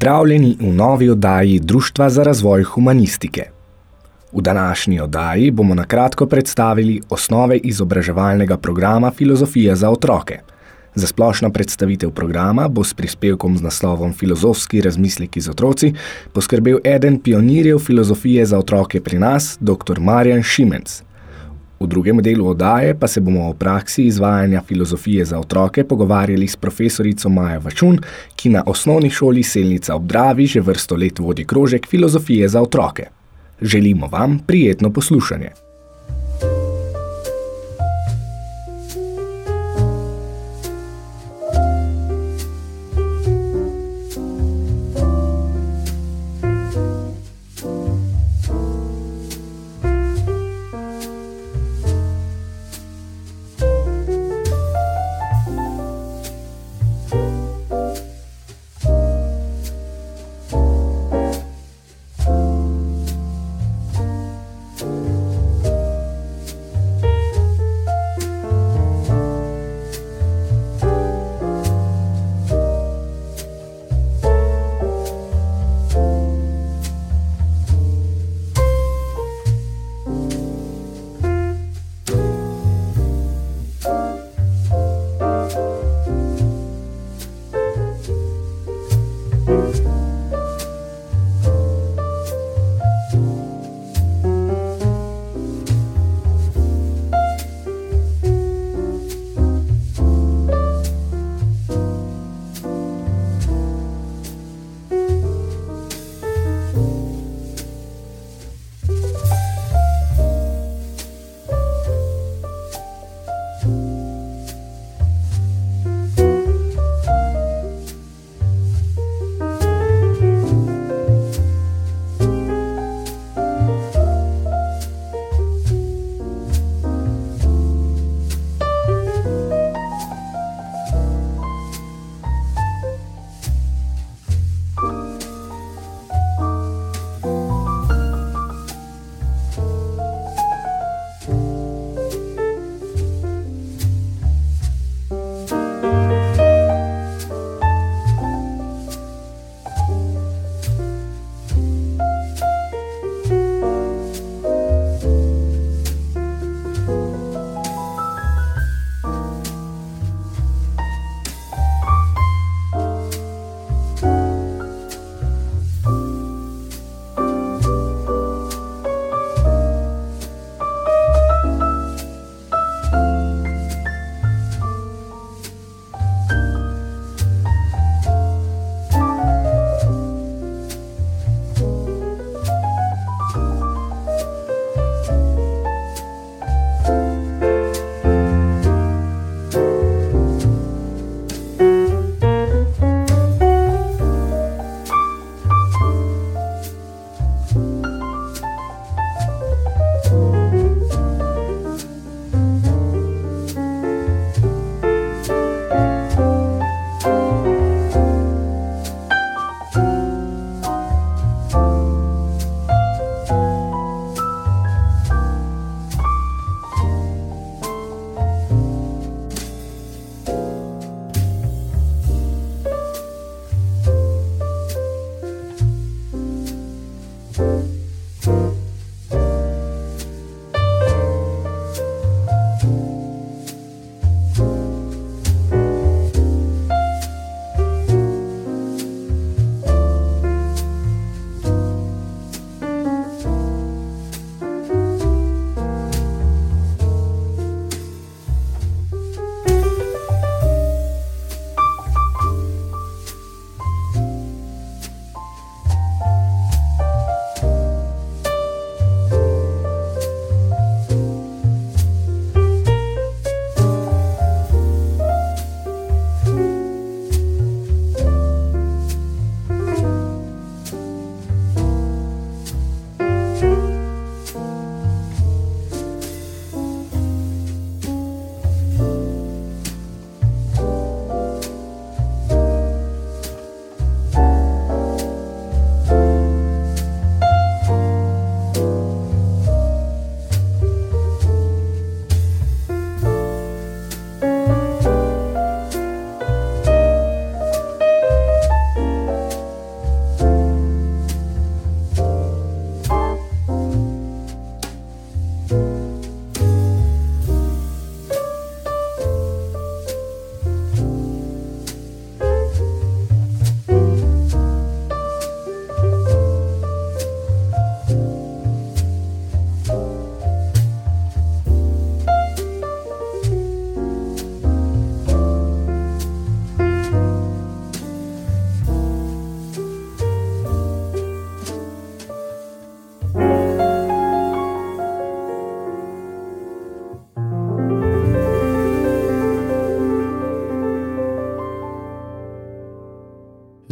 Pozdravljeni v novi oddaji Društva za razvoj humanistike. V današnji oddaji bomo na kratko predstavili osnove izobraževalnega programa Filozofija za otroke. Za splošno predstavitev programa bo s prispevkom z naslovom Filozofski razmisleki z otroci poskrbel eden pionirjev filozofije za otroke pri nas, dr. Marjan Šimenc. V drugem delu oddaje pa se bomo o praksi izvajanja filozofije za otroke pogovarjali s profesorico Maja Vačun, ki na osnovni šoli Selnica ob Dravi že vrsto let vodi krožek filozofije za otroke. Želimo vam prijetno poslušanje.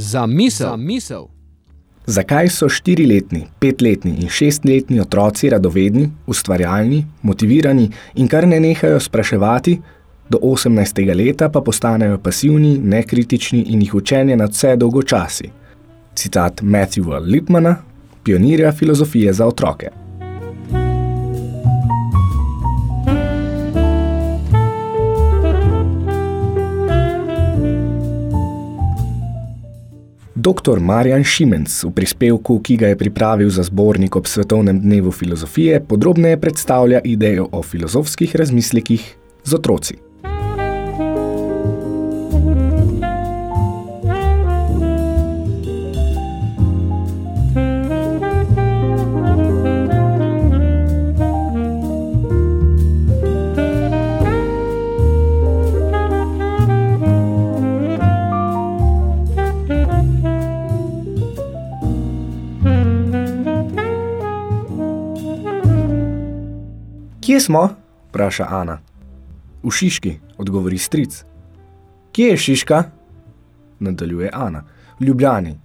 Za misel. Za misel. Zakaj so štiriletni, petletni in šestletni otroci radovedni, ustvarjalni, motivirani in kar ne nehajo spraševati, do 18. leta pa postanejo pasivni, nekritični in jih učenje nad vse dolgočasi? Citat Matthewa Lipmana, pionirja filozofije za otroke. Dr. Marjan Šimenc v prispevku, ki ga je pripravil za zbornik ob Svetovnem dnevu filozofije, podrobneje predstavlja idejo o filozofskih razmislekih z otroci. Kje smo? vpraša Ana. V Šiški, odgovori stric. Kje je Šiška? nadaljuje Ana. V Ljubljani.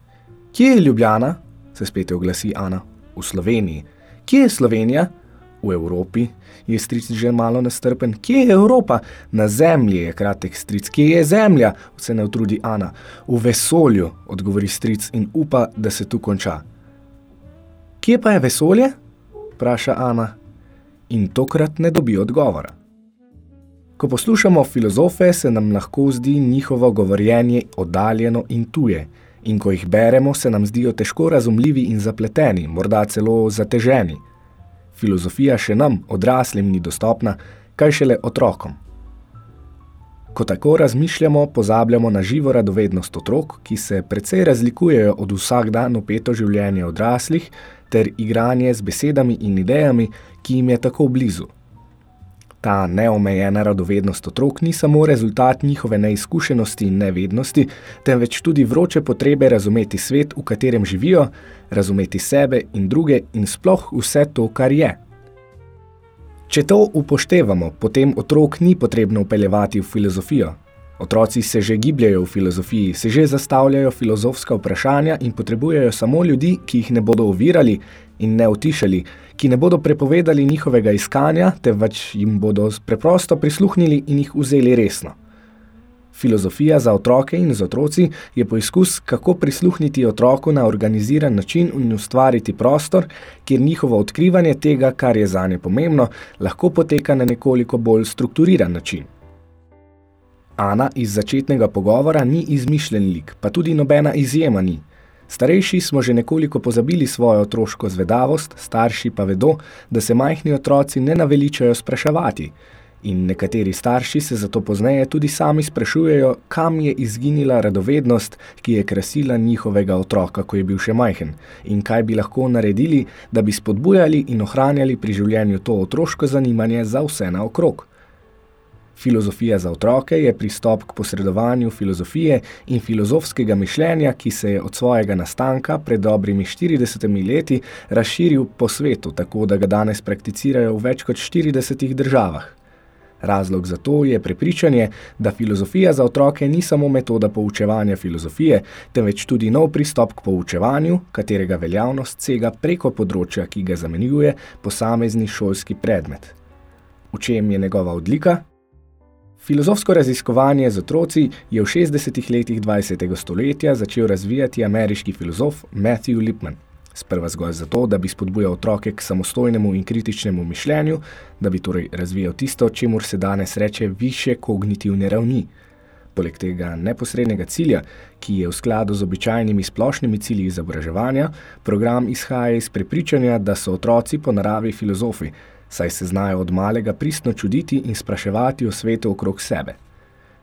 Kje je Ljubljana? se spet oglasi Ana. V Sloveniji. Kje je Slovenija? V Evropi, je stric že malo nastrpen. Kje je Evropa? Na zemlji je kratek stric. Kje je zemlja? Vse ne utrudi Ana. V vesolju, odgovori stric in upa, da se tu konča. Kje pa je vesolje? vpraša Ana in tokrat ne dobi odgovora. Ko poslušamo filozofe, se nam lahko zdi njihovo govorjenje oddaljeno in tuje, in ko jih beremo, se nam zdijo težko razumljivi in zapleteni, morda celo zateženi. Filozofija še nam, odraslim, ni dostopna, kaj šele otrokom. Ko tako razmišljamo, pozabljamo na živo radovednost otrok, ki se precej razlikujejo od vsak dan upeto življenje odraslih, ter igranje z besedami in idejami, ki jim je tako blizu. Ta neomejena radovednost otrok ni samo rezultat njihove neizkušenosti in nevednosti, temveč tudi vroče potrebe razumeti svet, v katerem živijo, razumeti sebe in druge in sploh vse to, kar je. Če to upoštevamo, potem otrok ni potrebno upeljevati v filozofijo, Otroci se že gibljajo v filozofiji, se že zastavljajo filozofska vprašanja in potrebujejo samo ljudi, ki jih ne bodo ovirali in ne utišali, ki ne bodo prepovedali njihovega iskanja, temveč jim bodo preprosto prisluhnili in jih vzeli resno. Filozofija za otroke in z otroci je poizkus, kako prisluhniti otroku na organiziran način in ustvariti prostor, kjer njihovo odkrivanje tega, kar je zanje pomembno, lahko poteka na nekoliko bolj strukturiran način. Ana iz začetnega pogovora ni izmišljen lik, pa tudi nobena izjema ni. Starejši smo že nekoliko pozabili svojo otroško zvedavost, starši pa vedo, da se majhni otroci ne naveličajo spraševati. In nekateri starši se zato pozneje tudi sami sprašujejo, kam je izginila radovednost, ki je krasila njihovega otroka, ko je bil še majhen, in kaj bi lahko naredili, da bi spodbujali in ohranjali pri življenju to otroško zanimanje za vse naokrog. Filozofija za otroke je pristop k posredovanju filozofije in filozofskega mišljenja, ki se je od svojega nastanka pred dobrimi 40 leti razširil po svetu, tako da ga danes prakticirajo v več kot 40 državah. Razlog za to je prepričanje, da filozofija za otroke ni samo metoda poučevanja filozofije, temveč tudi nov pristop k poučevanju, katerega veljavnost sega preko področja, ki ga zamenjuje posamezni šolski predmet. V čem je njegova odlika? Filozofsko raziskovanje z otroci je v 60. letih 20. stoletja začel razvijati ameriški filozof Matthew Lipman. Sprva zgolj zato, da bi spodbujal otroke k samostojnemu in kritičnemu mišljenju, da bi torej razvijal tisto, čemur se danes reče više kognitivne ravni. Poleg tega neposrednega cilja, ki je v skladu z običajnimi splošnimi cilji izobraževanja, program izhaja iz prepričanja, da so otroci po naravi filozofi, saj se znajo od malega pristno čuditi in spraševati o svetu okrog sebe.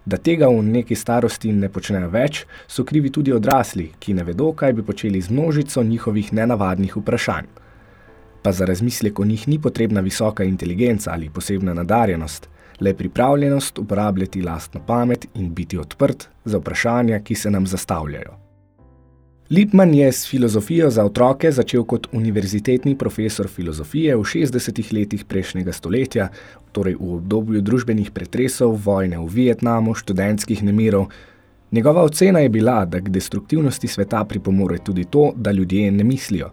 Da tega v neki starosti ne počnejo več, so krivi tudi odrasli, ki ne vedo, kaj bi počeli z množico njihovih nenavadnih vprašanj. Pa za razmislek o njih ni potrebna visoka inteligenca ali posebna nadarjenost, le pripravljenost uporabljati lastno pamet in biti odprt za vprašanja, ki se nam zastavljajo. Lipman je s filozofijo za otroke začel kot univerzitetni profesor filozofije v 60 letih prejšnjega stoletja, torej v obdobju družbenih pretresov, vojne v Vietnamu, študentskih nemirov. Njegova ocena je bila, da k destruktivnosti sveta pripomore tudi to, da ljudje ne mislijo.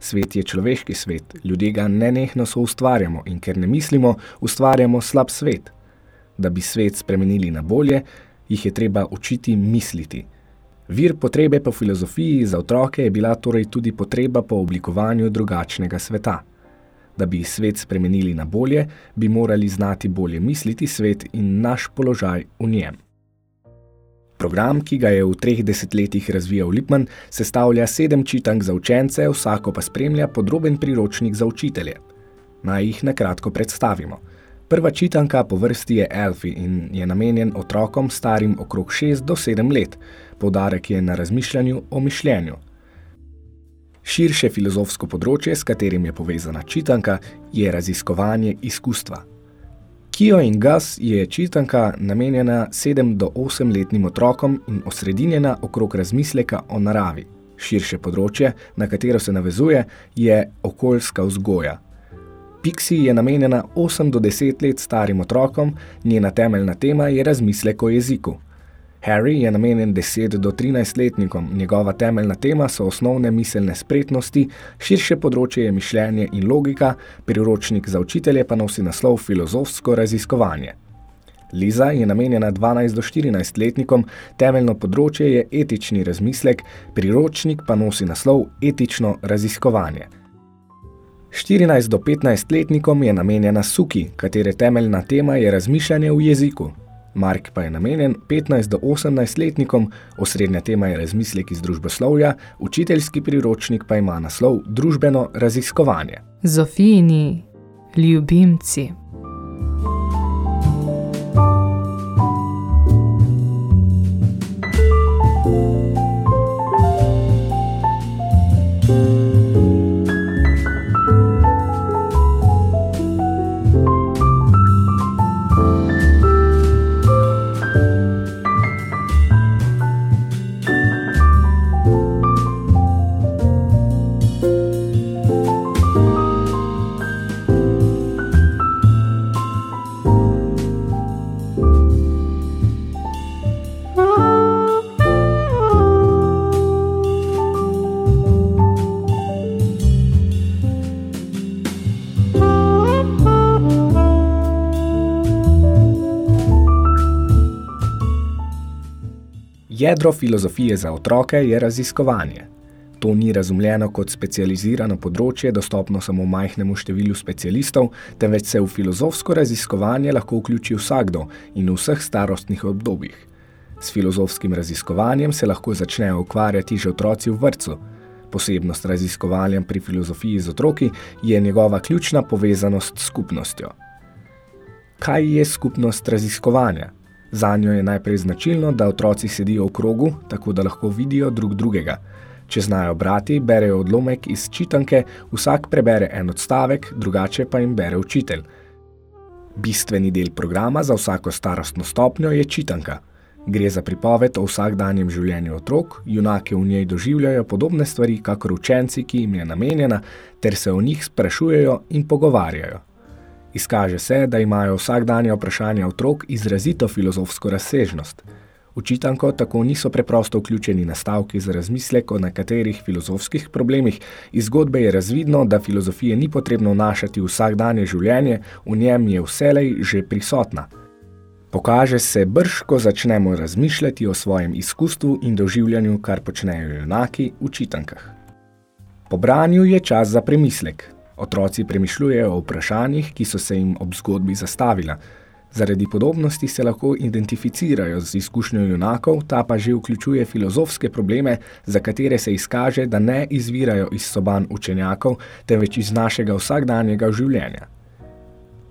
Svet je človeški svet, ljudje ga nenehno so ustvarjamo in ker ne mislimo, ustvarjamo slab svet. Da bi svet spremenili na bolje, jih je treba učiti misliti. Vir potrebe po filozofiji za otroke je bila torej tudi potreba po oblikovanju drugačnega sveta. Da bi svet spremenili na bolje, bi morali znati bolje misliti svet in naš položaj v njem. Program, ki ga je v treh desetletjih razvijal Lipman, sestavlja sedem čitank za učence, vsako pa spremlja podroben priročnik za učitelje. Naj jih nakratko predstavimo. Prva čitanka po vrsti je Elfi in je namenjen otrokom starim okrog 6 do 7 let. Poudarek je na razmišljanju o mišljenju. Širše filozofsko področje, s katerim je povezana čitanka, je raziskovanje izkustva. Kio in Gus je čitanka namenjena 7 do 8 letnim otrokom in osredinjena okrog razmisleka o naravi. Širše področje, na katero se navezuje, je okoljska vzgoja. Pixie je namenjena 8 do 10 let starim otrokom, njena temeljna tema je razmislek o jeziku. Harry je namenjen 10 do 13 letnikom, njegova temeljna tema so osnovne miselne spretnosti, širše področje je mišljenje in logika, priročnik za učitelje pa nosi naslov filozofsko raziskovanje. Liza je namenjena 12 do 14 letnikom, temeljno področje je etični razmislek, priročnik pa nosi naslov etično raziskovanje. 14 do 15 letnikom je namenjena Suki, katere temeljna tema je razmišljanje v jeziku. Mark pa je namenjen 15 do 18 letnikom, osrednja tema je razmislek iz družboslovja, učiteljski priročnik pa ima naslov družbeno raziskovanje. Zofijini ljubimci. Jedro filozofije za otroke je raziskovanje. To ni razumljeno kot specializirano področje, dostopno samo majhnemu številu specialistov, temveč se v filozofsko raziskovanje lahko vključi vsakdo in v vseh starostnih obdobjih. S filozofskim raziskovanjem se lahko začnejo ukvarjati že otroci v vrtcu. Posebnost raziskovanjem pri filozofiji z otroki je njegova ključna povezanost s skupnostjo. Kaj je skupnost raziskovanja? Zanjo je najprej značilno, da otroci sedijo v krogu, tako da lahko vidijo drug drugega. Če znajo brati, berejo odlomek iz čitanke, vsak prebere en odstavek, drugače pa jim bere učitelj. Bistveni del programa za vsako starostno stopnjo je čitanka. Gre za pripoved o vsakdanjem življenju otrok, junake v njej doživljajo podobne stvari, kakor učenci, ki jim je namenjena, ter se o njih sprašujejo in pogovarjajo. Izkaže se, da imajo vsakdanje vprašanja otrok izrazito filozofsko razsežnost. Učitanko tako niso preprosto vključeni nastavki za razmislek o nekaterih filozofskih problemih, iz zgodbe je razvidno, da filozofije ni potrebno vnašati v vsakdanje življenje, v njem je vselej že prisotna. Pokaže se brž, ko začnemo razmišljati o svojem izkustvu in doživljanju, kar počnejo junaki v čitankah. Po branju je čas za premislek, Otroci premišljujejo o vprašanjih, ki so se jim ob zgodbi zastavila. Zaradi podobnosti se lahko identificirajo z izkušnjo junakov, ta pa že vključuje filozofske probleme, za katere se izkaže, da ne izvirajo iz soban učenjakov, temveč iz našega vsakdanjega življenja.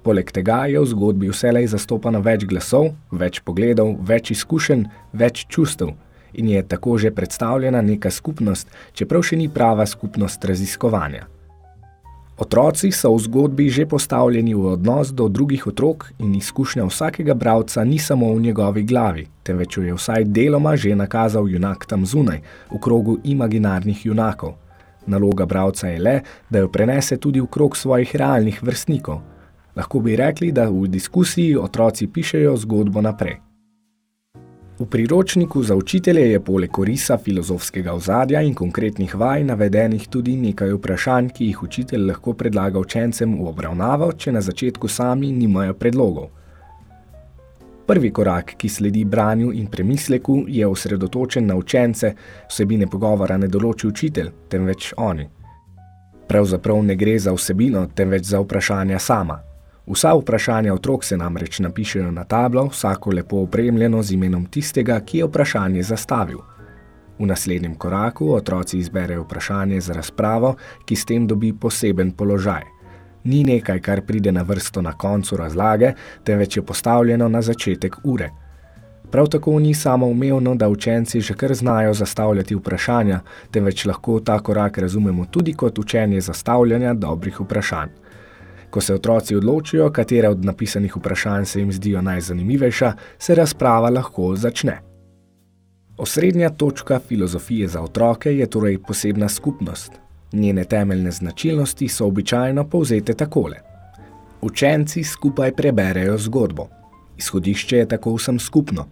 Poleg tega je v zgodbi vselej zastopano več glasov, več pogledov, več izkušenj, več čustev in je tako že predstavljena neka skupnost, čeprav še ni prava skupnost raziskovanja. Otroci so v zgodbi že postavljeni v odnos do drugih otrok in izkušnja vsakega bravca ni samo v njegovi glavi, temveč jo je vsaj deloma že nakazal junak tam zunaj, v krogu imaginarnih junakov. Naloga bravca je le, da jo prenese tudi v krog svojih realnih vrstnikov. Lahko bi rekli, da v diskusiji otroci pišejo zgodbo naprej. V priročniku za učitelje je poleg korisa filozofskega ozadja in konkretnih vaj navedenih tudi nekaj vprašanj, ki jih učitelj lahko predlaga učencem v obravnavo, če na začetku sami nimajo predlogov. Prvi korak, ki sledi branju in premisleku, je osredotočen na učence, vsebine pogovora ne določi učitelj, temveč oni. Pravzaprav ne gre za vsebino, temveč za vprašanja sama. Vsa vprašanja otrok se namreč napišejo na tablo, vsako lepo opremljeno z imenom tistega, ki je vprašanje zastavil. V naslednjem koraku otroci izberejo vprašanje za razpravo, ki s tem dobi poseben položaj. Ni nekaj, kar pride na vrsto na koncu razlage, temveč je postavljeno na začetek ure. Prav tako ni samo umevno, da učenci že kar znajo zastavljati vprašanja, temveč lahko ta korak razumemo tudi kot učenje zastavljanja dobrih vprašanj. Ko se otroci odločijo, katere od napisanih vprašanj se jim zdijo najzanimivejša, se razprava lahko začne. Osrednja točka filozofije za otroke je torej posebna skupnost. Njene temeljne značilnosti so običajno povzete takole. Učenci skupaj preberejo zgodbo. Izhodišče je tako vsem skupno.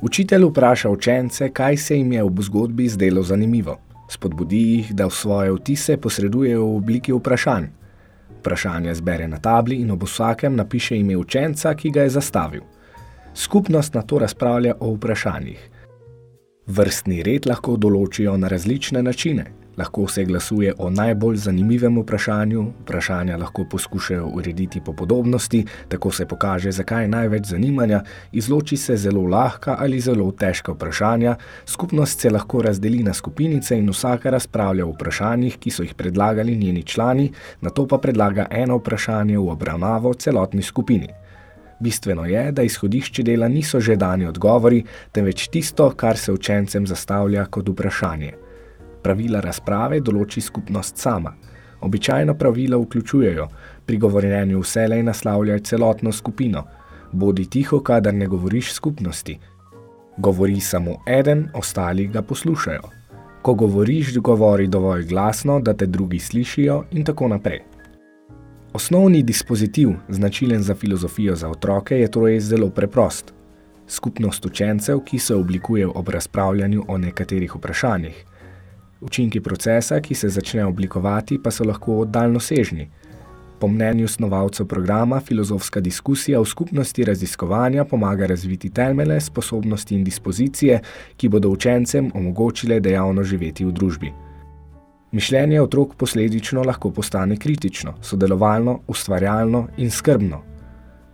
Učitelj vpraša učence, kaj se jim je v zgodbi zdelo zanimivo. Spodbudi jih, da v svoje vtise posredujejo v obliki vprašanj. Vprašanje zbere na tabli in ob vsakem napiše ime učenca, ki ga je zastavil. Skupnost na to razpravlja o vprašanjih. Vrstni red lahko določijo na različne načine, Lahko se glasuje o najbolj zanimivem vprašanju, vprašanja lahko poskušajo urediti po podobnosti, tako se pokaže, zakaj je največ zanimanja, izloči se zelo lahka ali zelo težka vprašanja, skupnost se lahko razdeli na skupinice in vsaka razpravlja o vprašanjih, ki so jih predlagali njeni člani, na to pa predlaga eno vprašanje v obravnavo celotni skupini. Bistveno je, da izhodišče dela niso že dani odgovori, temveč tisto, kar se učencem zastavlja kot vprašanje. Pravila razprave določi skupnost sama. Običajno pravila vključujejo pri govorjenju vselej naslavljaj celotno skupino. Bodi tiho, kadar ne govoriš skupnosti. Govori samo eden, ostali ga poslušajo. Ko govoriš, govori dovolj glasno, da te drugi slišijo in tako naprej. Osnovni dispozitiv, značilen za filozofijo za otroke, je torej zelo preprost. Skupnost učencev, ki se oblikuje ob razpravljanju o nekaterih vprašanjih – Učinki procesa, ki se začne oblikovati, pa so lahko daljnosežni. Po mnenju snovalcev programa, filozofska diskusija v skupnosti raziskovanja pomaga razviti temelje, sposobnosti in dispozicije, ki bodo učencem omogočile dejavno živeti v družbi. Mišljenje otrok posledično lahko postane kritično, sodelovalno, ustvarjalno in skrbno,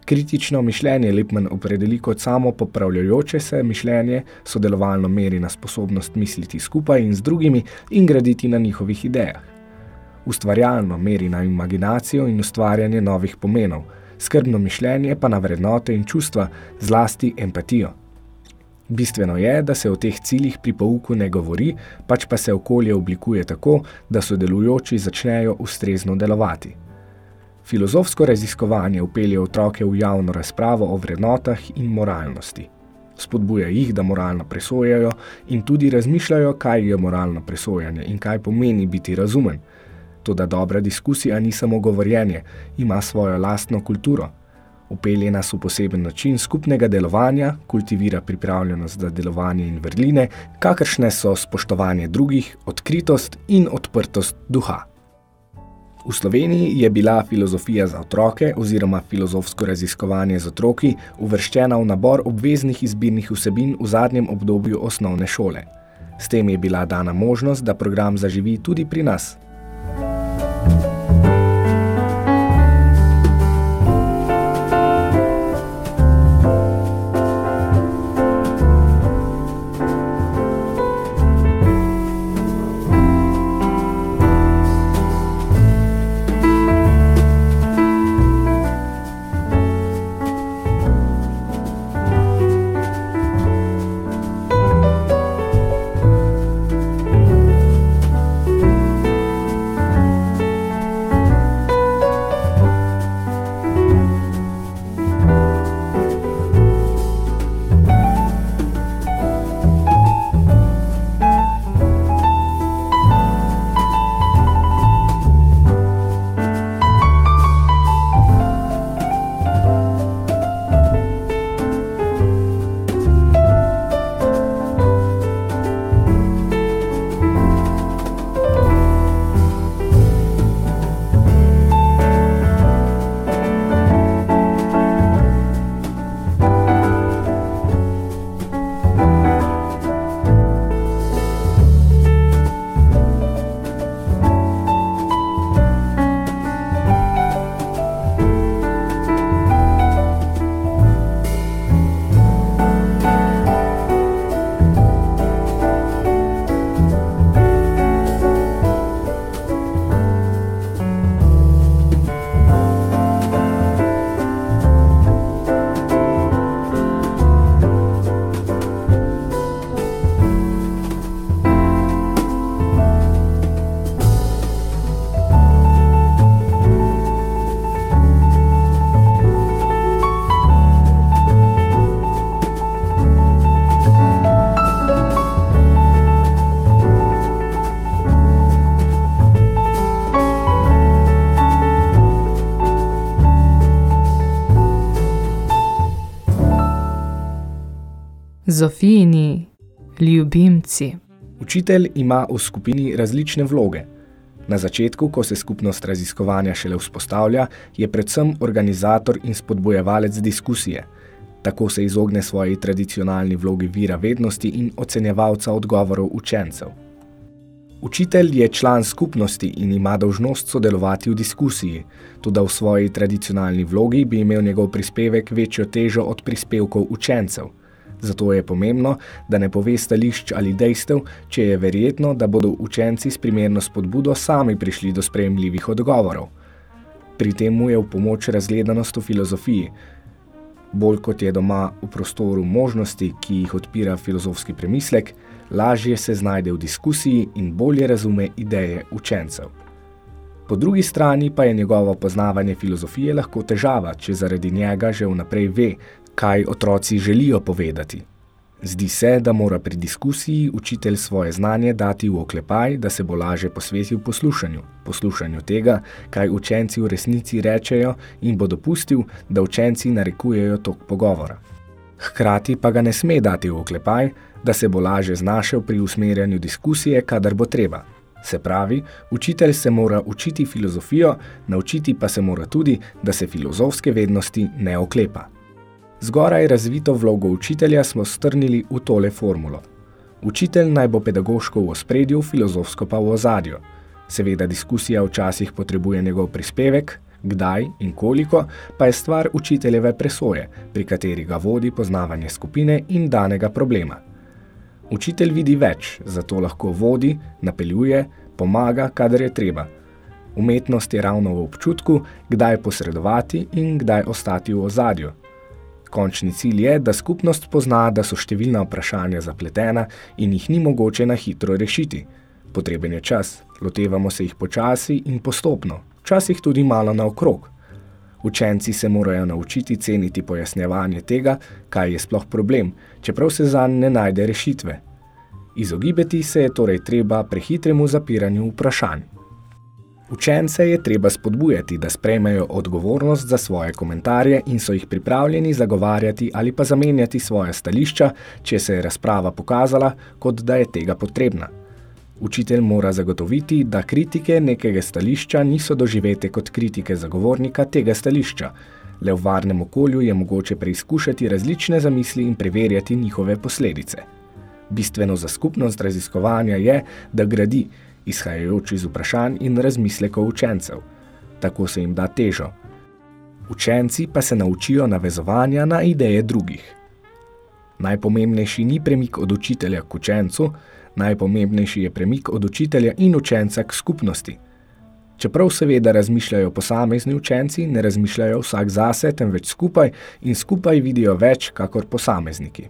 Kritično mišljenje Lipman opredeli kot samo popravljajoče se mišljenje, sodelovalno meri na sposobnost misliti skupaj in z drugimi in graditi na njihovih idejah. Ustvarjalno meri na imaginacijo in ustvarjanje novih pomenov, skrbno mišljenje pa na vrednote in čustva, zlasti empatijo. Bistveno je, da se o teh ciljih pri pouku ne govori, pač pa se okolje oblikuje tako, da sodelujoči začnejo ustrezno delovati. Filozofsko raziskovanje upelje otroke v javno razpravo o vrednotah in moralnosti. Spodbuja jih, da moralno presojajo in tudi razmišljajo, kaj je moralno presojanje in kaj pomeni biti razumen. Toda dobra diskusija ni samo govorjenje, ima svojo lastno kulturo. Upelje nas v poseben način skupnega delovanja, kultivira pripravljenost za delovanje in vrline, kakršne so spoštovanje drugih, odkritost in odprtost duha. V Sloveniji je bila filozofija za otroke oziroma filozofsko raziskovanje z otroki uvrščena v nabor obveznih izbirnih vsebin v zadnjem obdobju osnovne šole. S tem je bila dana možnost, da program zaživi tudi pri nas. Zofijini ljubimci. Učitelj ima v skupini različne vloge. Na začetku, ko se skupnost raziskovanja šele vzpostavlja, je predvsem organizator in spodbojevalec diskusije. Tako se izogne svoji tradicionalni vlogi vira vednosti in ocenjevalca odgovorov učencev. Učitelj je član skupnosti in ima dolžnost sodelovati v diskusiji, tudi v svoji tradicionalni vlogi bi imel njegov prispevek večjo težo od prispevkov učencev. Zato je pomembno, da ne pove stališč ali dejstev, če je verjetno, da bodo učenci s primerno spodbudo sami prišli do sprejemljivih odgovorov. Pri tem mu je v pomoč razgledanost v filozofiji. Bolj kot je doma v prostoru možnosti, ki jih odpira filozofski premislek, lažje se znajde v diskusiji in bolje razume ideje učencev. Po drugi strani pa je njegovo poznavanje filozofije lahko težava, če zaradi njega že vnaprej ve, kaj otroci želijo povedati. Zdi se, da mora pri diskusiji učitelj svoje znanje dati v oklepaj, da se bo laže posvetil poslušanju, poslušanju tega, kaj učenci v resnici rečejo in bo dopustil, da učenci narekujejo tok pogovora. Hkrati pa ga ne sme dati v oklepaj, da se bo laže znašel pri usmerjanju diskusije, kadar bo treba. Se pravi, učitelj se mora učiti filozofijo, naučiti pa se mora tudi, da se filozofske vednosti ne oklepa. Zgoraj razvito vlogo učitelja smo strnili v tole formulo. Učitelj naj bo pedagoško v ospredju, filozofsko pa v ozadju. Seveda diskusija včasih potrebuje njegov prispevek, kdaj in koliko, pa je stvar učiteljeve presoje, pri kateri ga vodi poznavanje skupine in danega problema. Učitelj vidi več, zato lahko vodi, napeljuje, pomaga, kadar je treba. Umetnost je ravno v občutku, kdaj posredovati in kdaj ostati v ozadju, Končni cilj je, da skupnost pozna, da so številna vprašanja zapletena in jih ni mogoče na hitro rešiti. Potreben je čas, lotevamo se jih počasi in postopno, včasih tudi malo naokrog. Učenci se morajo naučiti ceniti pojasnjevanje tega, kaj je sploh problem, čeprav se zanj ne najde rešitve. Izogibeti se je torej treba prehitremu zapiranju vprašanj. Učence je treba spodbujati, da sprejmejo odgovornost za svoje komentarje in so jih pripravljeni zagovarjati ali pa zamenjati svoje stališča, če se je razprava pokazala, kot da je tega potrebna. Učitelj mora zagotoviti, da kritike nekega stališča niso doživete kot kritike zagovornika tega stališča. Le v varnem okolju je mogoče preizkušati različne zamisli in preverjati njihove posledice. Bistveno za skupnost raziskovanja je, da gradi, izhajajoč iz vprašanj in razmislekov učencev. Tako se jim da težo. Učenci pa se naučijo navezovanja na ideje drugih. Najpomembnejši ni premik od učitelja k učencu, najpomembnejši je premik od učitelja in učenca k skupnosti. Čeprav seveda razmišljajo posamezni učenci, ne razmišljajo vsak zase, temveč skupaj in skupaj vidijo več kakor posamezniki.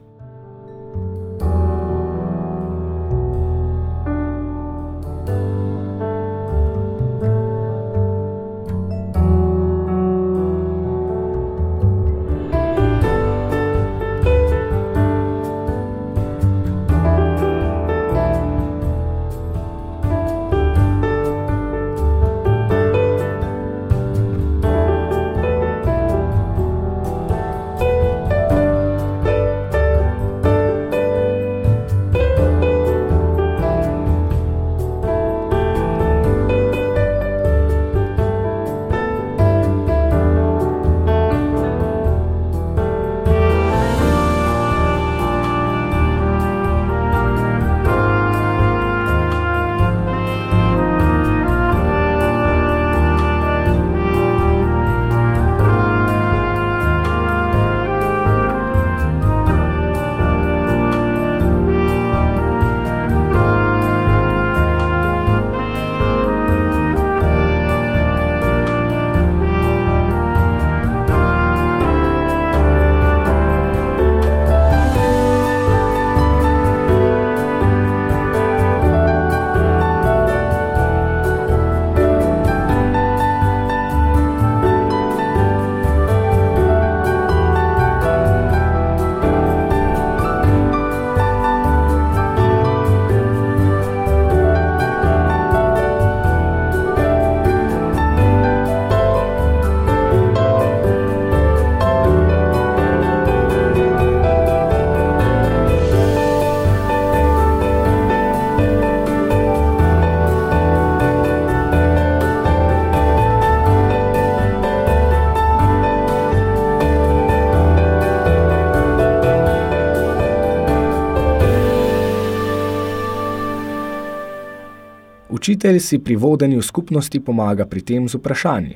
Učitelj si pri vodenju skupnosti pomaga pri tem z vprašanji.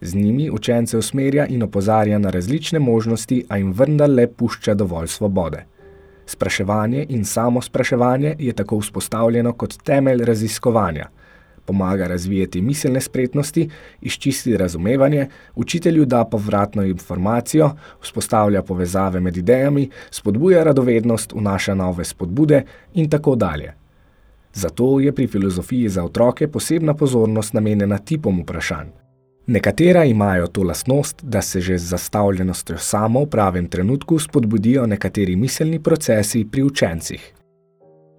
Z njimi učence usmerja in opozarja na različne možnosti, a jim vendar le pušča dovolj svobode. Spraševanje in samo spraševanje je tako vzpostavljeno kot temelj raziskovanja. Pomaga razvijeti miselne spretnosti, izčisti razumevanje, učitelju da povratno informacijo, vzpostavlja povezave med idejami, spodbuja radovednost, vnaša nove spodbude in tako dalje. Zato je pri filozofiji za otroke posebna pozornost namenjena tipom vprašanj. Nekatera imajo to lastnost, da se že z zastavljenostjo samo v pravem trenutku spodbudijo nekateri miselni procesi pri učencih.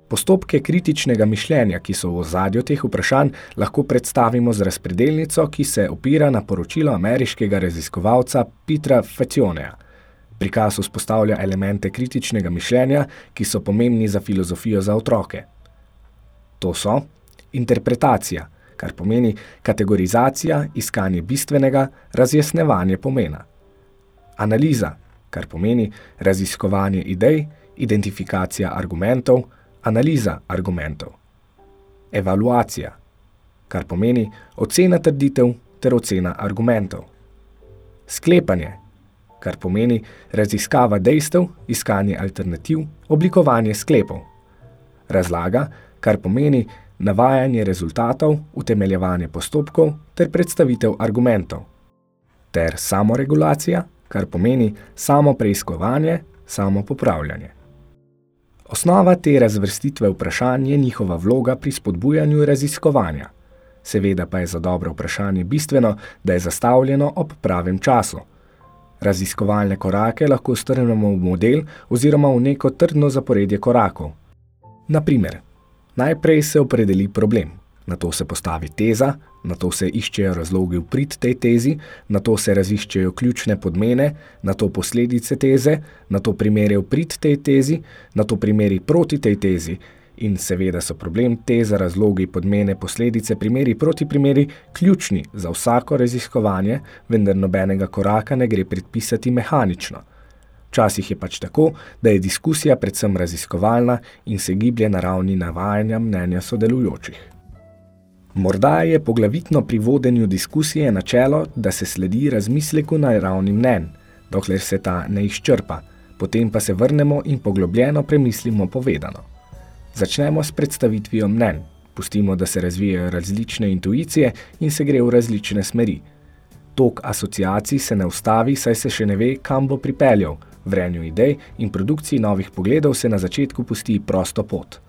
Postopke kritičnega mišljenja, ki so v ozadju teh vprašanj, lahko predstavimo z razpredelnico, ki se opira na poročilo ameriškega raziskovalca Petra Fationeja. Prikaz vzpostavlja elemente kritičnega mišljenja, ki so pomembni za filozofijo za otroke. To so interpretacija, kar pomeni kategorizacija, iskanje bistvenega, razjasnevanje pomena. Analiza, kar pomeni raziskovanje idej, identifikacija argumentov, analiza argumentov. Evaluacija, kar pomeni ocena trditev ter ocena argumentov. Sklepanje, kar pomeni raziskava dejstev, iskanje alternativ, oblikovanje sklepov. Razlaga, kar pomeni navajanje rezultatov, utemeljevanje postopkov ter predstavitev argumentov. Ter samoregulacija, kar pomeni samo preiskovanje, samo popravljanje. Osnova te razvrstitve vprašanj je njihova vloga pri spodbujanju raziskovanja. Seveda pa je za dobro vprašanje bistveno, da je zastavljeno ob pravem času. Raziskovalne korake lahko strnemo v model oziroma v neko trdno zaporedje korakov. Naprimer, Najprej se opredeli problem, na to se postavi teza, na to se iščejo razlogi v prid tej tezi, na to se raziščejo ključne podmene, na to posledice teze, na to primere v prid tej tezi, na to primeri proti tej tezi in seveda so problem teza, razlogi, podmene, posledice, primeri proti primeri ključni za vsako raziskovanje, vendar nobenega koraka ne gre predpisati mehanično. Včasih je pač tako, da je diskusija predvsem raziskovalna in se giblje na ravni navajanja mnenja sodelujočih. Morda je poglavitno pri vodenju diskusije načelo, da se sledi razmisleku na ravni mnen, dokler se ta ne izčrpa, potem pa se vrnemo in poglobljeno premislimo povedano. Začnemo s predstavitvijo mnen, pustimo, da se razvijajo različne intuicije in se gre v različne smeri. Tok asociacij se ne ustavi, saj se še ne ve, kam bo pripeljal – vrenju idej in produkciji novih pogledov se na začetku pusti prosto pot.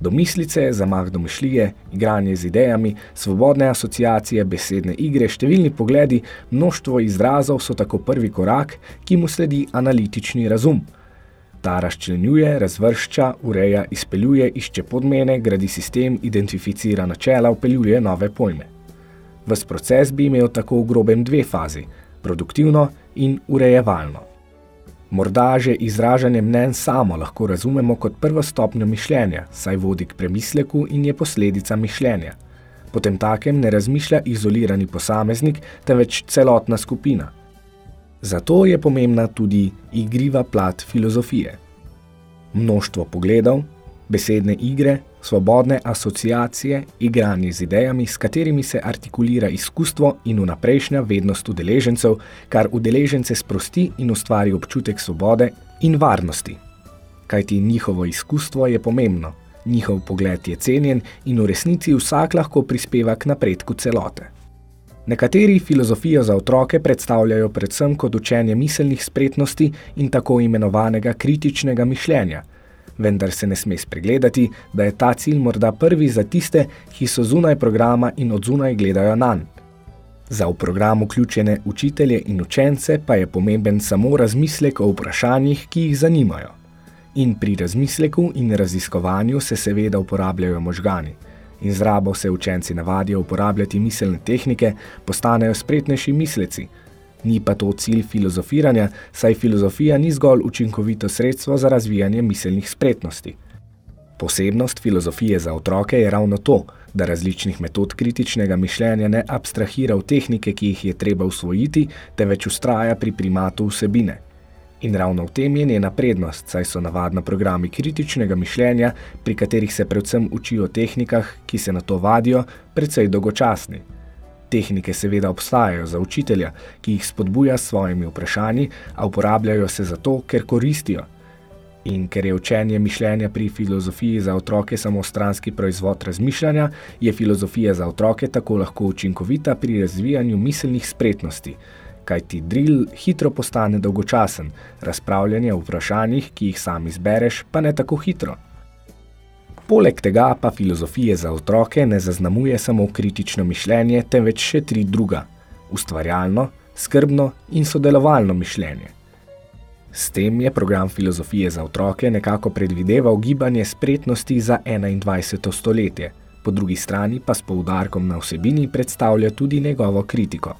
Domislice, zamah domišljije, igranje z idejami, svobodne asociacije, besedne igre, številni pogledi, mnoštvo izrazov so tako prvi korak, ki mu sledi analitični razum. Ta razčlenjuje, razvršča, ureja, izpeljuje, išče podmene, gradi sistem, identificira načela, upeljuje nove pojme. Ves proces bi imel tako v grobem dve fazi, produktivno in urejevalno. Morda že izražanje mnen samo lahko razumemo kot prvo stopnjo mišljenja, saj vodi k premisleku in je posledica mišljenja. Potem takem ne razmišlja izolirani posameznik, temveč celotna skupina. Zato je pomembna tudi igriva plat filozofije. Mnoštvo pogledov, besedne igre, svobodne asociacije, igranje z idejami, s katerimi se artikulira izkustvo in vnaprejšnja vednost udeležencev, kar udeležence sprosti in ustvari občutek svobode in varnosti. Kajti njihovo izkustvo je pomembno, njihov pogled je cenjen in v resnici vsak lahko prispeva k napredku celote. Nekateri filozofijo za otroke predstavljajo predvsem kot učenje miselnih spretnosti in tako imenovanega kritičnega mišljenja – vendar se ne sme spregledati, da je ta cilj morda prvi za tiste, ki so zunaj programa in od zunaj gledajo nanj. Za v program vključene učitelje in učence pa je pomemben samo razmislek o vprašanjih, ki jih zanimajo. In pri razmisleku in raziskovanju se seveda uporabljajo možgani. In z rabo se učenci navadijo uporabljati miselne tehnike, postanejo spretnejši misleci, Ni pa to cilj filozofiranja, saj filozofija ni zgolj učinkovito sredstvo za razvijanje miselnih spretnosti. Posebnost filozofije za otroke je ravno to, da različnih metod kritičnega mišljenja ne abstrahira v tehnike, ki jih je treba usvojiti, te več ustraja pri primatu vsebine. In ravno v tem je njena prednost, saj so navadno programi kritičnega mišljenja, pri katerih se predvsem učijo tehnikah, ki se na to vadijo, precej dolgočasni. Tehnike seveda obstajajo za učitelja, ki jih spodbuja s svojimi vprašanji, a uporabljajo se zato, ker koristijo. In ker je učenje mišljenja pri filozofiji za otroke samo stranski proizvod razmišljanja, je filozofija za otroke tako lahko učinkovita pri razvijanju miselnih spretnosti, kajti drill hitro postane dolgočasen, razpravljanje o vprašanjih, ki jih sam izbereš, pa ne tako hitro. Poleg tega pa filozofije za otroke ne zaznamuje samo kritično mišljenje, temveč še tri druga – ustvarjalno, skrbno in sodelovalno mišljenje. S tem je program filozofije za otroke nekako predvideval gibanje spretnosti za 21. stoletje, po drugi strani pa s poudarkom na vsebini predstavlja tudi njegovo kritiko.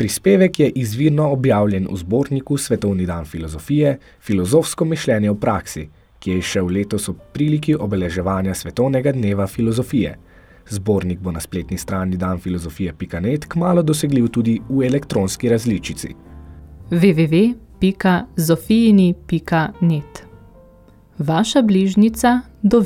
Prispevek je izvirno objavljen v zborniku Svetovni dan filozofije, filozofsko mišljenje v praksi, ki je išel letos v priliki obeleževanja Svetovnega dneva filozofije. Zbornik bo na spletni strani danfilozofije.net kmalo dosegljiv tudi v elektronski različici. www.zofijini.net Vaša bližnica do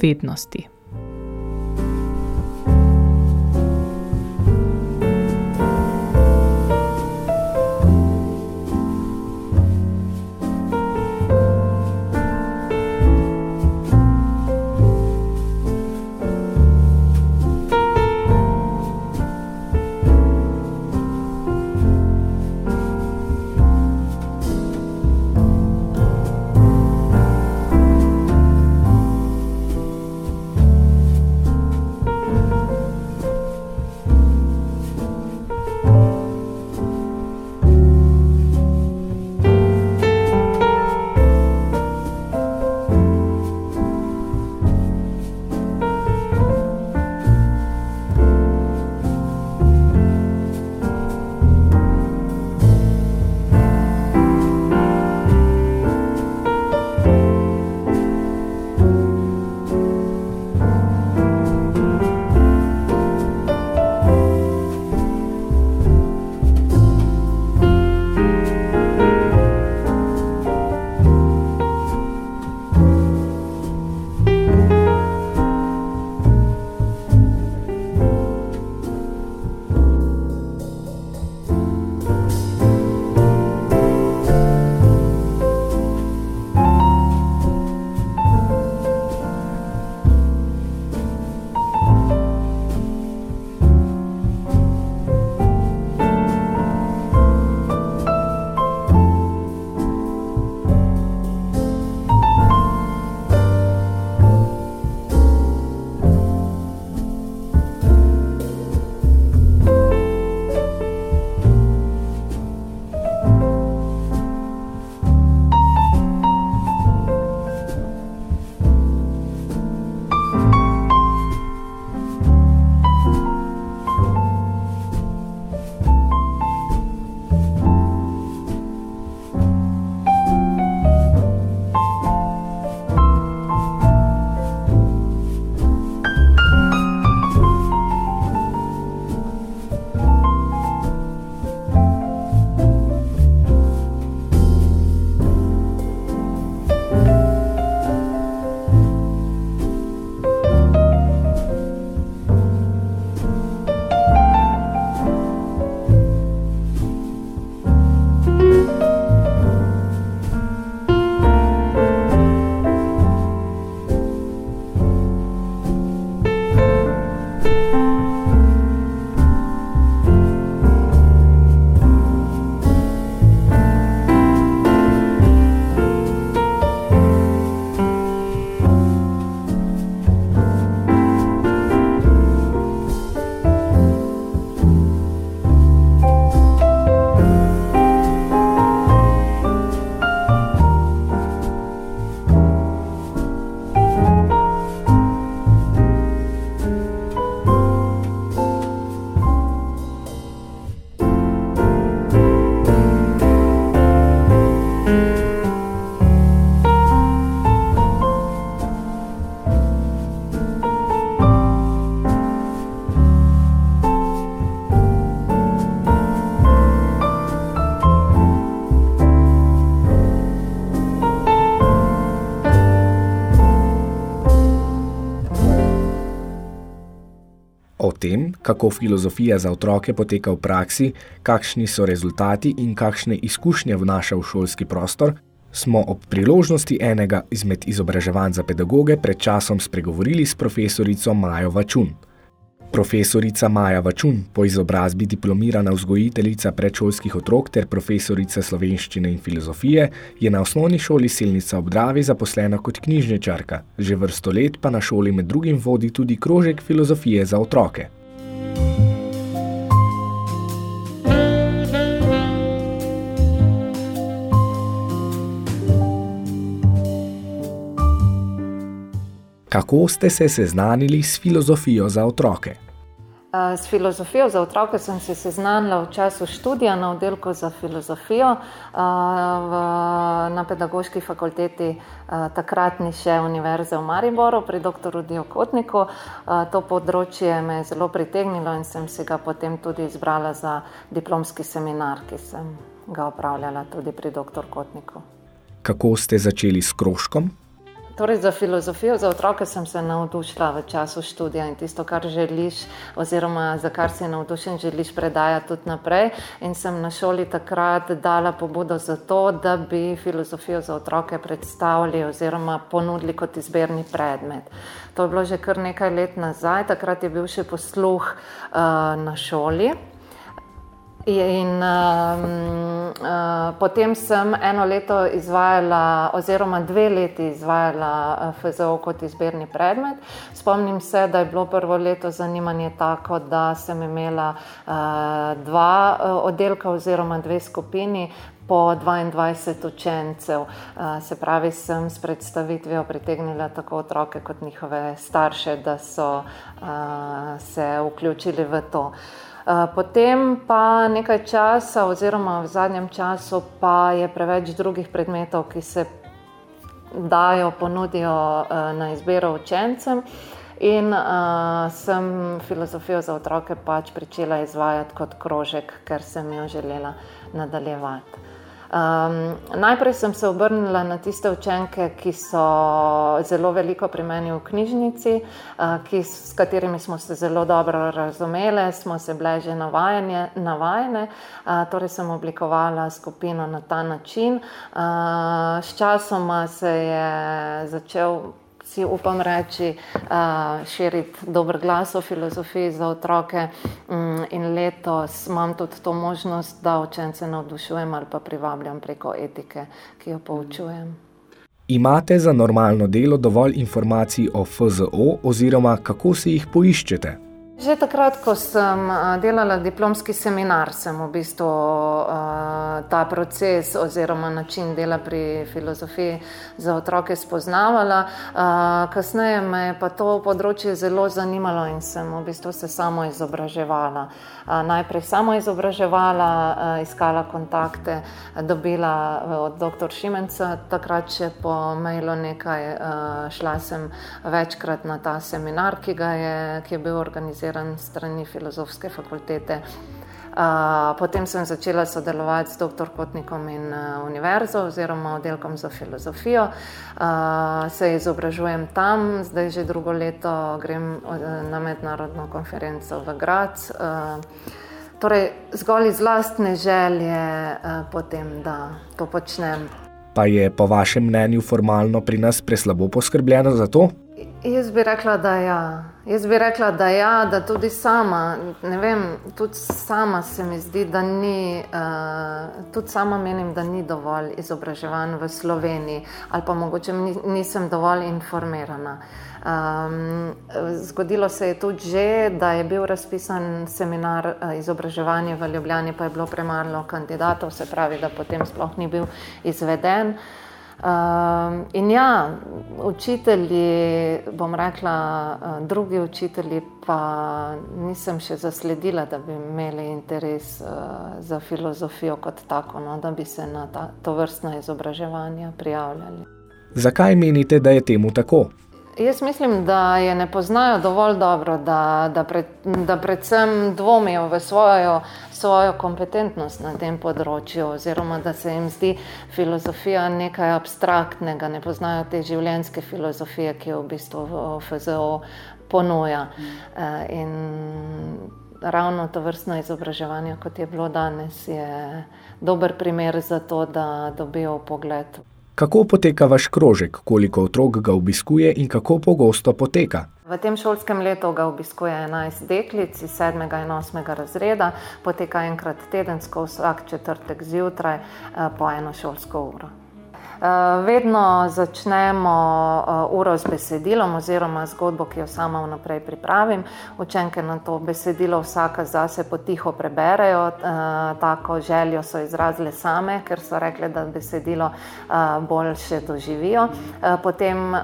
kako filozofija za otroke poteka v praksi, kakšni so rezultati in kakšne izkušnje vnaša v šolski prostor, smo ob priložnosti enega izmed izobraževanj za pedagoge pred časom spregovorili s profesorico Majo Vačun. Profesorica Maja Vačun, po izobrazbi diplomirana vzgojiteljica predšolskih otrok ter profesorica slovenščine in filozofije, je na osnovni šoli Selnica ob Dravi zaposlena kot knjižnečarka, že vrsto let pa na šoli med drugim vodi tudi krožek filozofije za otroke. Kako ste se seznanili s filozofijo za otroke? S filozofijo za otroke sem se seznanila v času študija na oddelku za filozofijo na pedagoški fakulteti takratni še Univerze v Mariboru pri dr. Dio Kotniku. To področje me je zelo pritegnilo in sem si ga potem tudi izbrala za diplomski seminar, ki sem ga opravljala tudi pri dr. Kotniku. Kako ste začeli s krožkom? Torej, za filozofijo za otroke sem se navdušila v času študija in tisto, kar želiš, oziroma za kar si navdušen, želiš predajati tudi naprej. In sem na šoli takrat dala pobudo za to, da bi filozofijo za otroke predstavili oziroma ponudili kot izberni predmet. To je bilo že kar nekaj let nazaj, takrat je bil še posluh uh, na šoli. In um, uh, potem sem eno leto izvajala, oziroma dve leti izvajala uh, FZO kot izbirni predmet. Spomnim se, da je bilo prvo leto zanimanje tako, da sem imela uh, dva uh, oddelka oziroma dve skupini. Po 22 učencev, uh, se pravi, sem s predstavitvijo pritegnila tako otroke kot njihove starše, da so uh, se vključili v to. Eh, potem pa nekaj časa, oziroma v zadnjem času, pa je preveč drugih predmetov, ki se dajo, ponudijo eh, na izbiro učencem. In uh, sem filozofijo za otroke pač začela izvajati kot krožek, ker sem jo želela nadaljevati. Um, najprej sem se obrnila na tiste učenke, ki so zelo veliko pri meni v knjižnici, uh, ki, s katerimi smo se zelo dobro razumeli, smo se bile že navajene. navajene uh, torej sem oblikovala skupino na ta način. Uh, sčasoma se je začel si upam reči, širiti dober glas o filozofiji za otroke. Mm, in letos imam tudi to možnost, da učence navdušujem ali pa privabljam preko etike, ki jo poučujem. Imate za normalno delo dovolj informacij o FZO oziroma kako si jih poiščete? Že takrat, ko sem delala diplomski seminar, sem v bistvu ta proces oziroma način dela pri filozofiji za otroke spoznavala. Kasneje me je pa to področje zelo zanimalo in sem v bistvu se samo izobraževala. Najprej samo izobraževala, iskala kontakte, dobila od dr. Šimenca, takrat še po mailu nekaj, šla sem večkrat na ta seminar, ki, je, ki je bil organiziran financiran strani filozofske fakultete. Potem sem začela sodelovati s dr. Kotnikom in univerzo oziroma oddelkom za filozofijo. Se izobražujem tam, zdaj že drugo leto grem na mednarodno konferenco v Grac. Torej, zgolj iz lastne želje potem, da to počnem. Pa je po vašem mnenju formalno pri nas preslabo poskrbljeno za to? Jaz bi rekla, da ja. Jaz bi rekla, da ja, da tudi sama, ne vem, tudi sama se mi zdi, da ni, uh, tudi sama menim, da ni dovolj izobraževanj v Sloveniji ali pa mogoče nisem dovolj informirana. Um, zgodilo se je tudi že, da je bil razpisan seminar uh, izobraževanja v Ljubljani, pa je bilo premalo kandidatov, se pravi, da potem sploh ni bil izveden. Uh, Uh, in ja, učitelji, bom rekla, uh, drugi učitelji, pa nisem še zasledila, da bi imeli interes uh, za filozofijo kot tako, no, da bi se na ta, to vrstno izobraževanje prijavljali. Zakaj menite, da je temu tako? Jaz mislim, da je ne poznajo dovolj dobro, da, da, pred, da predvsem dvomijo v svojo, svojo kompetentnost na tem področju, oziroma da se jim zdi filozofija nekaj abstraktnega, ne poznajo te življenjske filozofije, ki jo v bistvu FZO ponuja. In ravno to vrstno izobraževanje, kot je bilo danes, je dober primer za to, da dobijo pogled. Kako poteka vaš krožek, koliko otrok ga obiskuje in kako pogosto poteka? V tem šolskem letu ga obiskuje 11 deklic iz 7. in 8. razreda, poteka enkrat tedensko, vsak četrtek zjutraj eh, po eno šolsko uro. Eh, vedno začnemo eh, uro z besedilom oziroma zgodbo, ki jo sama vnaprej pripravim. Učenke na to besedilo vsaka zase potiho preberejo, eh, tako željo so izrazile same, ker so rekle, da besedilo boljše doživijo. Potem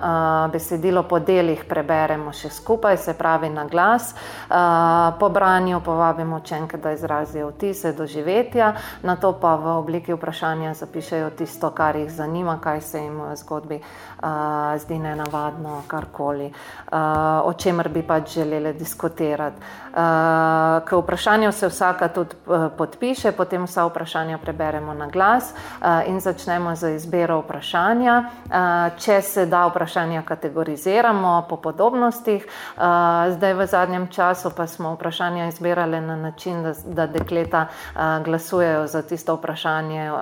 besedilo po delih preberemo še skupaj, se pravi na glas. Po branju povabimo učenke, da izrazijo vtise, doživetja, na to pa v obliki vprašanja zapišejo tisto, kar jih zanima zanima, kaj se jim v zgodbi zdi nenavadno, karkoli, o čemer bi pač želeli diskutirati. K vprašanju se vsaka tudi podpiše, potem vsa vprašanja preberemo na glas in začnemo z izbiro vprašanja. Če se da vprašanja kategoriziramo po podobnostih, zdaj v zadnjem času pa smo vprašanja izbirali na način, da, da dekleta glasujejo za tisto vprašanje,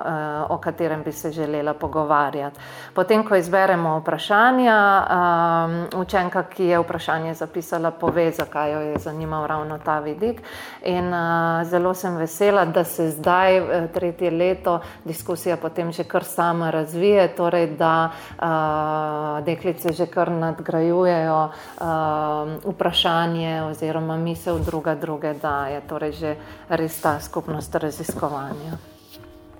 o katerem bi se želela pogovarjati. Potem, ko izberemo vprašanja, um, učenka, ki je vprašanje zapisala, pove, zakaj jo je zanimal ravno ta vidik. In uh, zelo sem vesela, da se zdaj, eh, tretje leto, diskusija potem že kar sama razvije, torej da uh, deklice že kar nadgrajujejo uh, vprašanje oziroma misel druga druge, da je torej že res ta skupnost raziskovanja.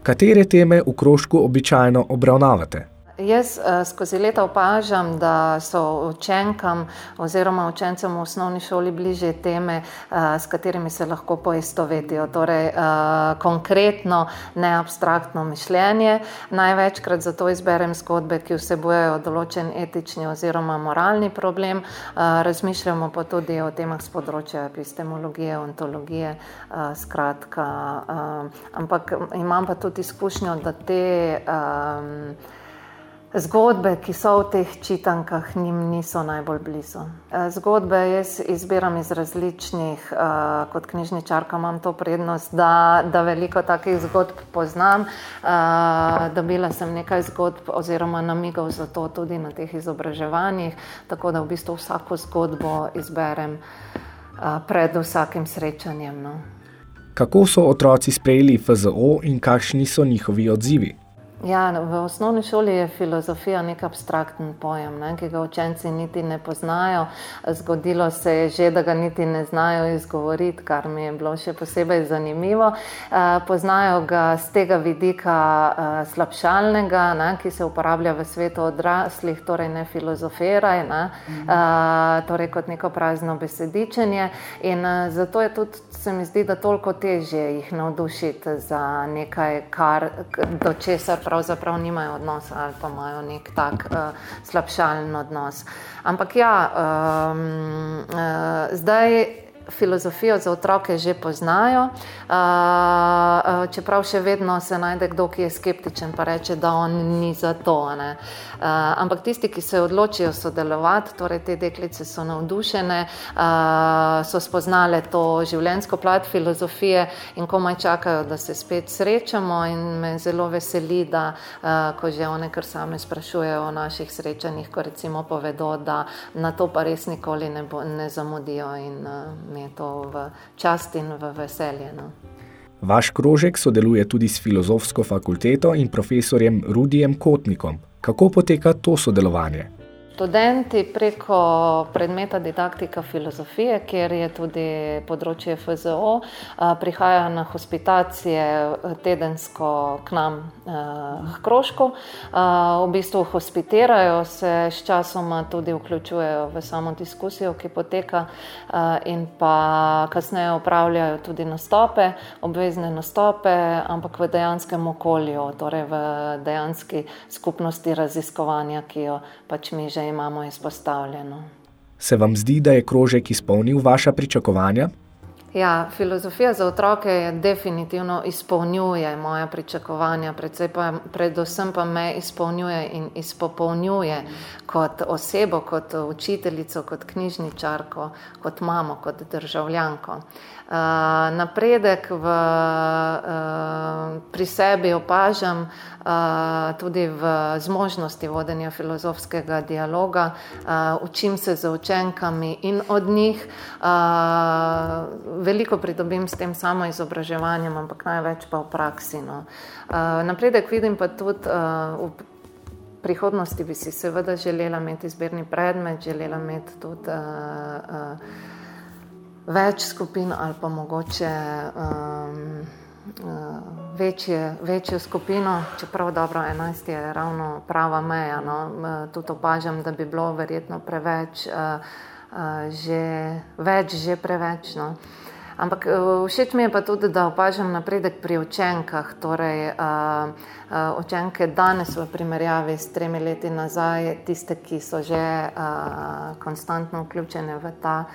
Katere teme v krožku običajno obravnavate? Jaz uh, skozi leta opažam, da so učenkam oziroma učencem v osnovni šoli bliže teme, uh, s katerimi se lahko poistovetijo. Torej, uh, konkretno, ne abstraktno mišljenje. Največkrat zato izberem zgodbe, ki vsebujejo določen etični oziroma moralni problem. Uh, razmišljamo pa tudi o temah z področja epistemologije, ontologije. Uh, skratka, uh, ampak imam pa tudi izkušnjo, da te. Um, Zgodbe, ki so v teh čitankah, njim niso najbolj blizu. Eh, zgodbe jaz izbiram iz različnih, eh, kot knjižničarka imam to prednost, da, da veliko takih zgodb poznam. Eh, dobila sem nekaj zgodb oziroma namigov za to tudi na teh izobraževanjih, tako da v bistvu vsako zgodbo izberem pred vsakim srečanjem. No. Kako so otroci sprejeli FZO in kakšni so njihovi odzivi? Ja, v osnovni šoli je filozofija nek abstraktni pojem, ne, ki ga učenci niti ne poznajo. Zgodilo se je že, da ga niti ne znajo izgovoriti, kar mi je bilo še posebej zanimivo. E, poznajo ga z tega vidika e, slabšalnega, ne, ki se uporablja v svetu odraslih, torej ne filozofiraj, ne, e, torej kot neko prazno besedičenje. In e, zato je tudi, se mi zdi, da toliko težje jih navdušiti za nekaj, kar, do česar pravzaprav nimajo odnosa ali pa imajo nek tak uh, slabšalen odnos. Ampak ja, um, uh, zdaj filozofijo za otroke že poznajo, uh, čeprav še vedno se najde kdo, ki je skeptičen in reče, da on ni za to. Uh, ampak tisti, ki se odločijo sodelovati, torej te deklice so navdušene, uh, so spoznale to življenjsko plat filozofije in komaj čakajo, da se spet srečamo. In me zelo veseli, da uh, ko že one kar same sprašujejo o naših srečanjih, ko recimo povedo, da na to pa res nikoli ne, bo, ne zamudijo. In, uh, je to v čast in v veselje. No. Vaš krožek sodeluje tudi s filozofsko fakulteto in profesorjem Rudijem Kotnikom. Kako poteka to sodelovanje? Študenti preko predmeta didaktika filozofije, kjer je tudi področje FZO, prihajajo na hospitacije tedensko k nam k krožku. V bistvu hospitirajo se, s časoma tudi vključujejo v samo diskusijo, ki poteka in pa kasneje upravljajo tudi nastope, obvezne nastope, ampak v dejanskem okolju, torej v dejanski skupnosti raziskovanja, ki jo pač mi že imamo izpostavljeno. Se vam zdi, da je krožek izpolnil vaša pričakovanja? Ja, filozofija za otroke definitivno izpolnjuje moja pričakovanja, pa, predvsem pa me izpolnjuje in izpopolnjuje kot osebo, kot učiteljico, kot knjižničarko, kot mamo, kot državljanko. Uh, napredek v, uh, pri sebi opažam uh, tudi v zmožnosti vodenja filozofskega dialoga, uh, učim se z učenkami in od njih. Veliko pridobim s tem samo izobraževanjem, ampak največ pa v praksi. No. Uh, napredek vidim pa tudi uh, v prihodnosti, bi si seveda želela imeti izbirni predmet, želela imeti tudi uh, uh, več skupin ali pa mogoče. Um, Večje, večjo skupino, čeprav dobro, 11 je ravno prava meja. No. Tudi opažam, da bi bilo verjetno preveč, uh, uh, že več, že preveč. No. Ampak eh, všeč mi je pa tudi, da opažam napredek pri učenkah. Torej, uh, uh, učenke danes v primerjavi s tremi leti nazaj, tiste, ki so že konstantno vključene v ta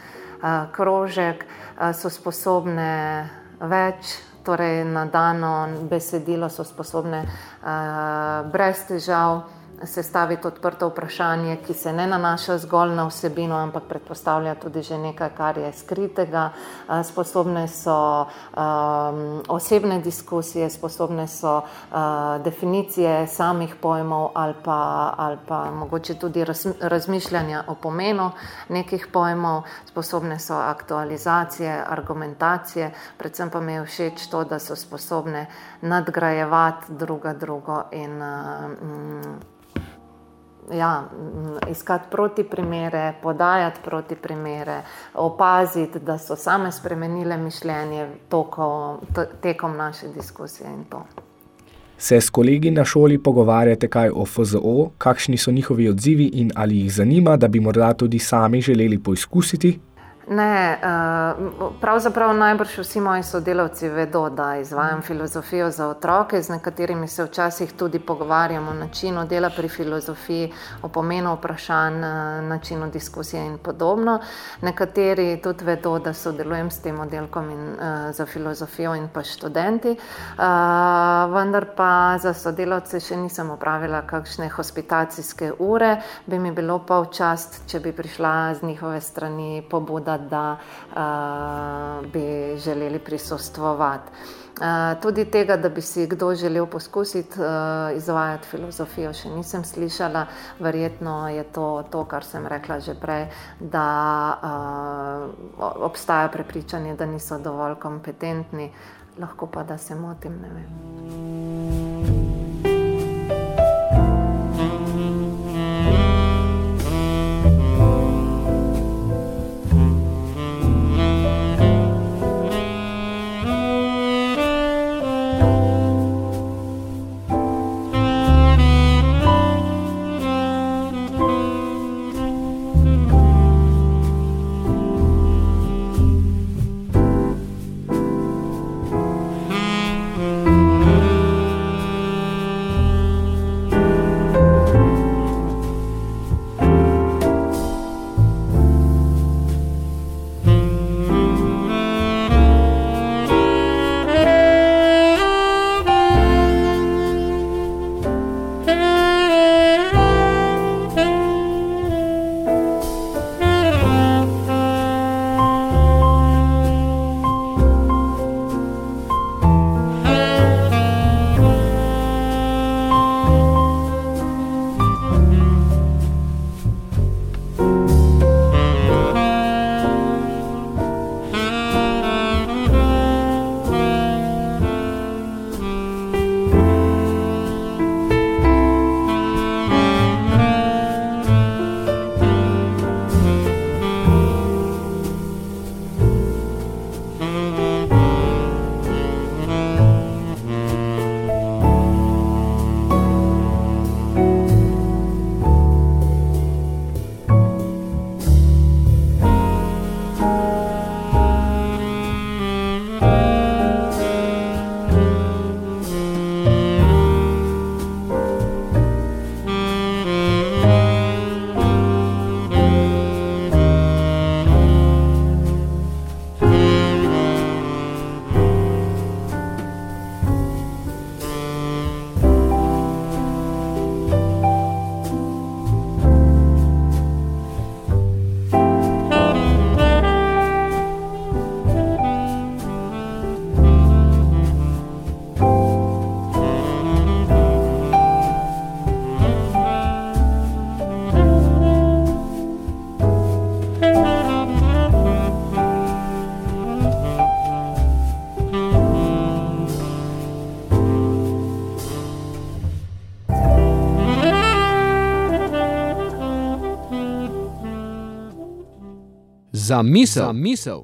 krožek, so sposobne več. Torej, na dano besedilo so sposobne uh, brez težav sestaviti odprto vprašanje, ki se ne nanaša zgolj na vsebino, ampak predpostavlja tudi že nekaj, kar je skritega. Sposobne so um, osebne diskusije, sposobne so uh, definicije samih pojmov ali pa, ali pa mogoče tudi raz, razmišljanja o pomenu nekih pojmov, sposobne so aktualizacije, argumentacije, predvsem pa mi je všeč to, da so sposobne nadgrajevati druga drugo in uh, ja, iskati proti primere, podajati proti primere, opaziti, da so same spremenile mišljenje toko, tekom naše diskusije in to. Se s kolegi na šoli pogovarjate kaj o FZO, kakšni so njihovi odzivi in ali jih zanima, da bi morda tudi sami želeli poizkusiti? Ne, eh, pravzaprav najbrž vsi moji sodelavci vedo, da izvajam filozofijo za otroke, z nekaterimi se včasih tudi pogovarjamo o načinu dela pri filozofiji, o pomenu vprašanj, eh, načinu diskusije in podobno. Nekateri tudi vedo, da sodelujem s tem oddelkom in, uh, za filozofijo in pa študenti, vendar pa za sodelavce še nisem opravila kakšne hospitacijske ure, bi mi bilo pa v čast, če bi prišla z njihove strani pobuda da uh, bi želeli prisostvovati. Uh, tudi tega, da bi si kdo želel poskusiti uh, izvajati filozofijo, še nisem slišala. Verjetno je to, to kar sem rekla že prej, da uh, obstaja prepričanje, da niso dovolj kompetentni, lahko pa da se motim. Ne vem. Za misel. Za misel.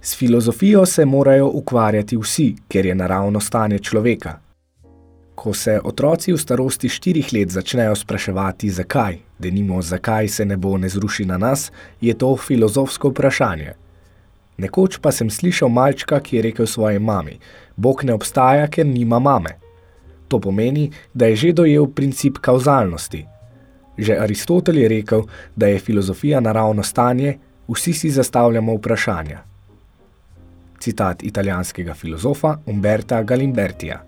S filozofijo se morajo ukvarjati vsi, ker je naravno stanje človeka. Ko se otroci v starosti štirih let začnejo spraševati, zakaj, da nimo, zakaj se nebo ne zruši na nas, je to filozofsko vprašanje. Nekoč pa sem slišal malčka, ki je rekel svoji mami, Bog ne obstaja, ker nima mame. To pomeni, da je že dojel princip kauzalnosti. Že Aristotel je rekel, da je filozofija naravno stanje, vsi si zastavljamo vprašanja. Citat italijanskega filozofa Umberta Galimbertija.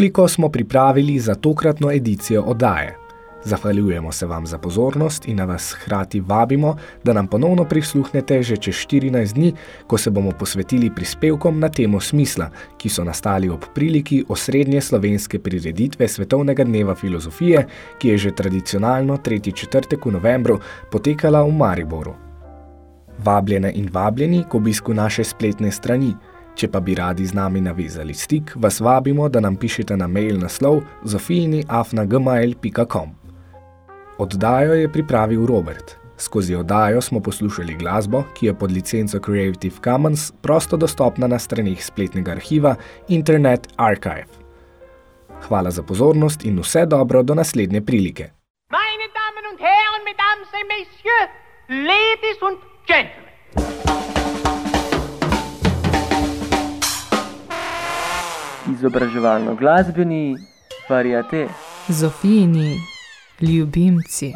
Toliko smo pripravili za tokratno edicijo oddaje. Zahvaljujemo se vam za pozornost in na vas hkrati vabimo, da nam ponovno prisluhnete že čez 14 dni, ko se bomo posvetili prispevkom na temo smisla, ki so nastali ob priliki osrednje slovenske prireditve Svetovnega dneva filozofije, ki je že tradicionalno 3. četrtek v novembru potekala v Mariboru. Vabljene in vabljeni k obisku naše spletne strani – Če pa bi radi z nami navezali stik, vas vabimo, da nam pišete na mail naslov zofijini.afna.gmail.com Oddajo je pripravil Robert. Skozi oddajo smo poslušali glasbo, ki je pod licenco Creative Commons prosto dostopna na stranih spletnega arhiva Internet Archive. Hvala za pozornost in vse dobro do naslednje prilike. Meine Damen und Herren, Mesdames et Messieurs, Ladies und Gentlemen. izobraževalno-glasbeni variete. Zofijini ljubimci.